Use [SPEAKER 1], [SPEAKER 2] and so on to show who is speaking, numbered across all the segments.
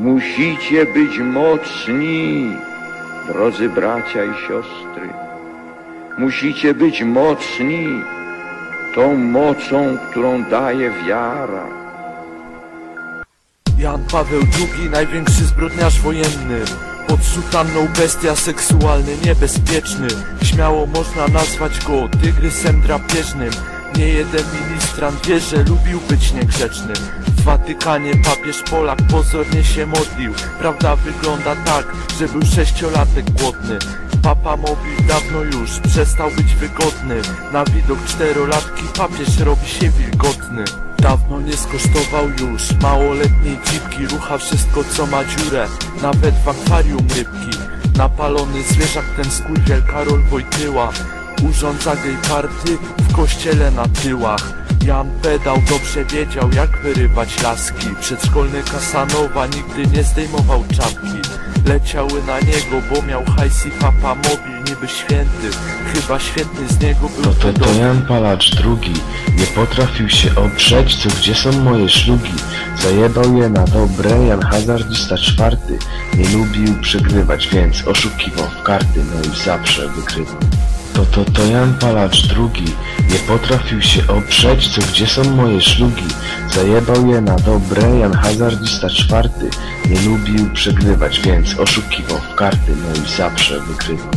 [SPEAKER 1] Musicie być mocni, drodzy bracia i siostry. Musicie być mocni tą mocą, którą daje wiara.
[SPEAKER 2] Jan Paweł II, największy zbrodniarz wojenny Pod sutanną bestia seksualny, niebezpieczny Śmiało można nazwać go tygrysem drapieżnym Nie jeden ministrant wie, że lubił być niegrzecznym. W Watykanie papież Polak pozornie się modlił. Prawda wygląda tak, że był sześciolatek głodny. Papa Mobil dawno już przestał być wygodny. Na widok czterolatki papież robi się wilgotny. Dawno nie skosztował już małoletniej dzipki Rucha wszystko co ma dziurę, nawet w akwarium rybki. Napalony zwierzak ten skurwiel Karol Wojtyła Urządza gej party w kościele na tyłach. Jan Pedał dobrze wiedział jak wyrywać laski. Przedszkolny Kasanowa nigdy nie zdejmował czapki. Leciały na niego, bo miał hajs i papa mobil niby święty. Chyba świetny z niego był
[SPEAKER 3] To, to, to. Jan Palacz drugi. Nie potrafił się oprzeć, co gdzie są moje szlugi. Zajebał je na dobre, Jan Hazardista czwarty. Nie lubił przegrywać, więc oszukiwał w karty No i zawsze wygrywał to, to, to Jan Palacz drugi. Nie potrafił się oprzeć, co gdzie są moje szlugi. Zajebał je na dobre, Jan Hazardista czwarty. Nie lubił przegrywać, więc oszukiwał w karty No i zawsze wygrywał.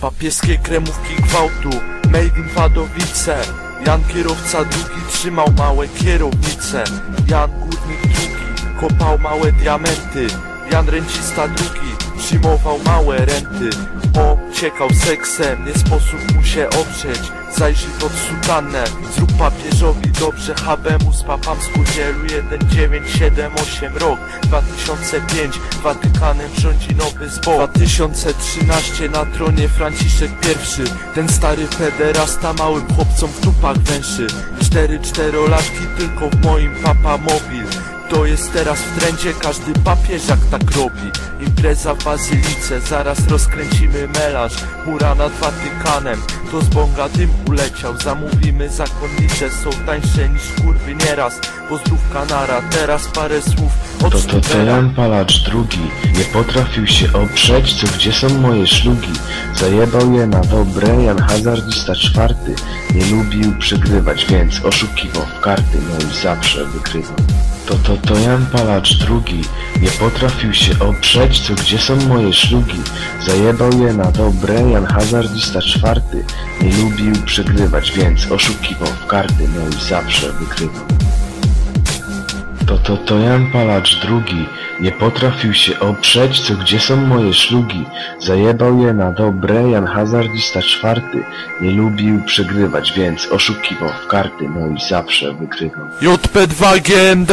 [SPEAKER 2] Papieskie kremówki gwałtu Made in Wadowice. Jan kierowca drugi trzymał małe kierownice. Jan górnik drugi kopał małe diamenty. Jan rencista drugi przyjmował małe renty. Ociekał seksem, nie sposób mu się oprzeć. Zajrzyj pod sutannę, zrób papieżowi dobrze. Habemu z papam skurwielu 1978 rok. 2005 Watykanem rządzi nowy zbor. 2013 na tronie Franciszek I Ten stary pederasta małym chłopcom w dupach węszy. Cztery czterolatki tylko w moim papa mobil to jest teraz w trendzie, każdy papieżak tak robi. Impreza w Bazylice, zaraz rozkręcimy melanż Mura nad Watykanem, to z bonga dym uleciał. Zamówimy zakonnice, są tańsze niż kurwy nieraz. Pozdrówka nara, teraz parę słów od
[SPEAKER 3] To, to, to
[SPEAKER 2] Snupera.
[SPEAKER 3] Jan Palacz drugi. Nie potrafił się oprzeć, co gdzie są moje szlugi. Zajebał je na dobre, Jan Hazardista czwarty. Nie lubił przegrywać, więc oszukiwał w karty No i zawsze wygrywał to, to, to Jan Palacz drugi. Nie potrafił się oprzeć, co gdzie są moje szlugi. Zajebał je na dobre, Jan Hazardista czwarty. Nie lubił przegrywać, więc oszukiwał w karty No i zawsze wygrywał to, to, to Jan Palacz drugi. Nie potrafił się oprzeć, co gdzie są moje szlugi. Zajebał je na dobre, Jan Hazardista czwarty. Nie lubił przegrywać, więc oszukiwał w karty No i zawsze wygrywał.
[SPEAKER 2] JP2 GMD